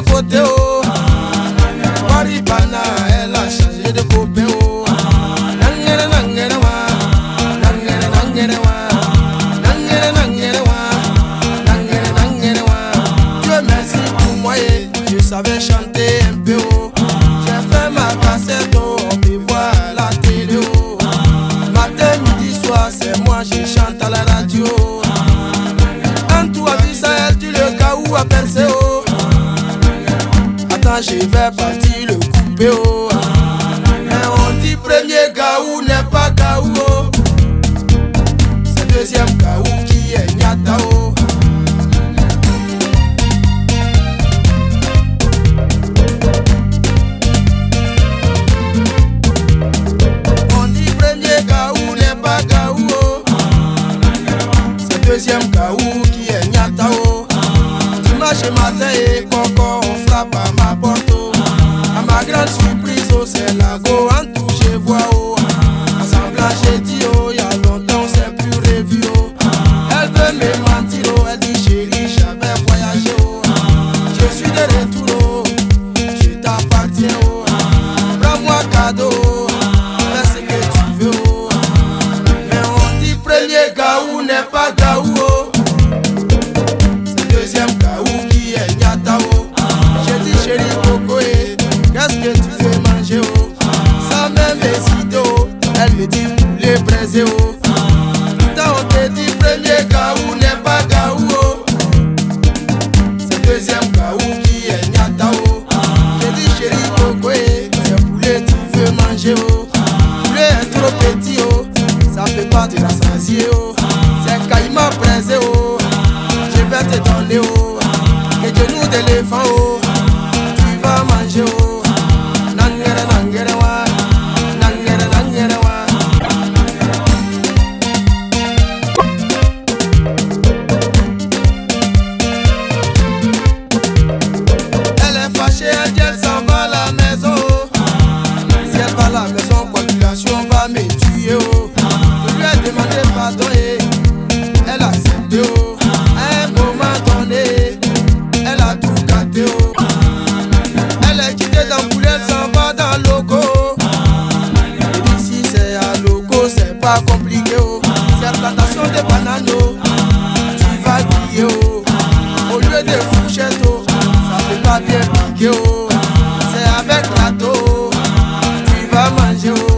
de côté merci pour moi et je savais chanter un peu oh. J'ai fait ma cassette oh. On à la télé oh. Matin, midi, soir, c'est moi je chante à la radio. Quand tout elle dit le cas où oh Je vais partir le couper oh. Mais on dit premier gaou n'est pas gaou oh. C'est deuxième gaou qui est nyata oh. On dit premier gaou n'est pas gaou oh. C'est deuxième gaou qui est nyata oh Dimanche matin et coco on frappe à ma porte oh. À ma grande surprise oh c'est la go en tout je vois oh. En semblant j'ai dit rassasier oh. C'est caïman pressé oh, je vais te donner oh. Genoux d'éléphant oh, tu vas manger oh. Wa. Elle est fâchée, elle s'en va à la maison. Si elle va à la maison, pas compliqué. Oh. C'est plantation de bananes. Oh. Tu vas griller. Oh. Au lieu de fourchette, oh, ça fait pas bien piquer. Oh. C'est avec râteau. oh. Tu vas manger. Oh.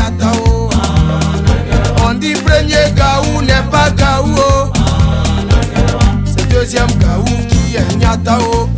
n'est pas